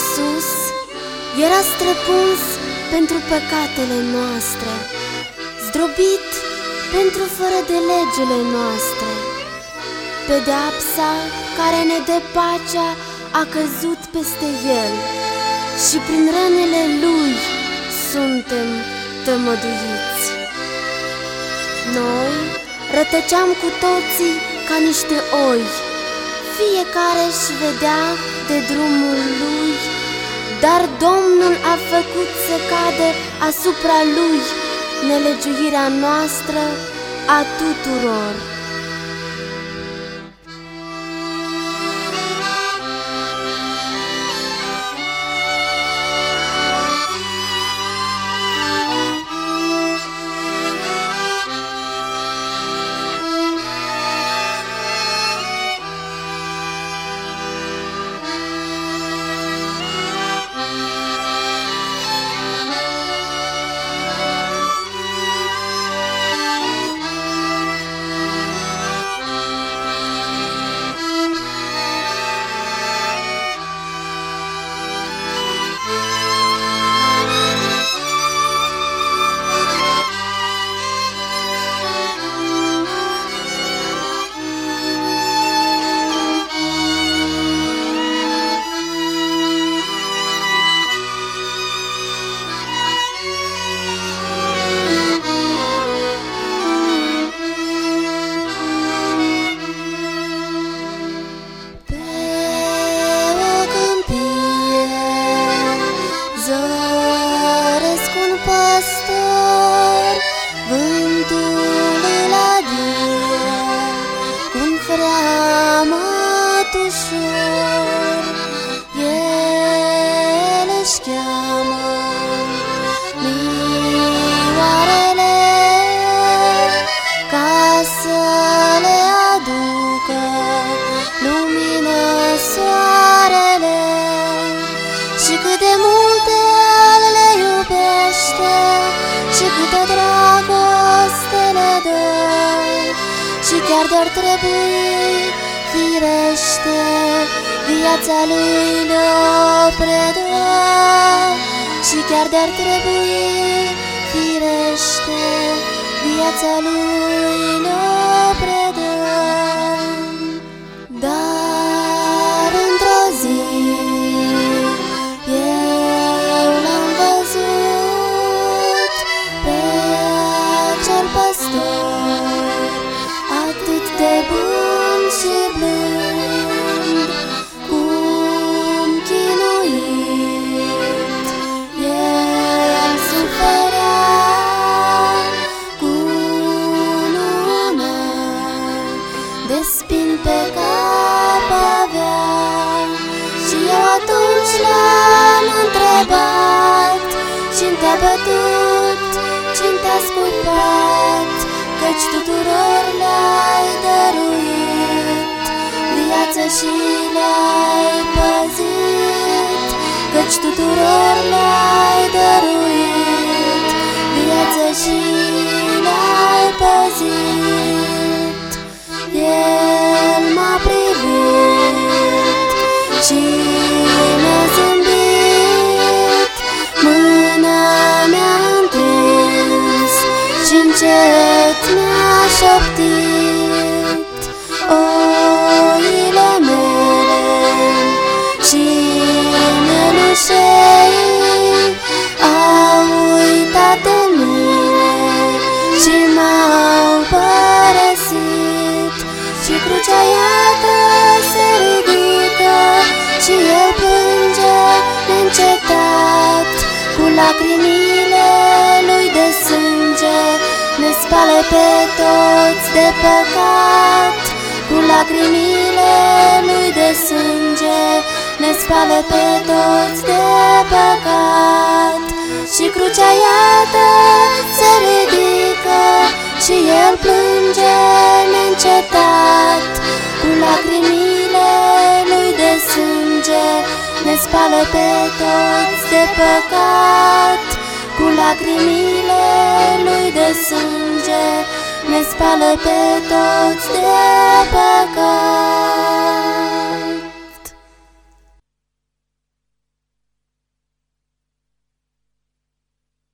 Isus era străpuns pentru păcatele noastre, zdrobit pentru fără de legele noastre. Pedeapsa care ne dă pacea a căzut peste el și prin rănele lui suntem tămăduiți. Noi rătăceam cu toții ca niște oi, fiecare își vedea de drumul lui, dar Domnul a făcut să cadă asupra lui nelegiuirea noastră a tuturor. do Și chiar de-ar trebui firește, viața lui ne-o predă. Și chiar de-ar trebui, firește, viața lui ne-o de spin pe cap avea. Și eu atunci l-am întrebat, cine te-a bătut, cine te-a scuipat, Căci tuturor le-ai dăruit Viață și le-ai păzit Căci tuturor le-ai șoptit Oile mele și melușei Au uitat de mine și m-au părăsit. Și crucea iată se ridică și el plânge neîncetat Cu lacrimile ne spală pe toți de păcat Cu lacrimile lui de sânge ne spală pe toți de păcat. Și crucea iată se ridică și el plânge neîncetat. Cu lacrimile lui de sânge ne spală pe toți de păcat Cu lacrimile lui de sânge ne spală pe toți de păcat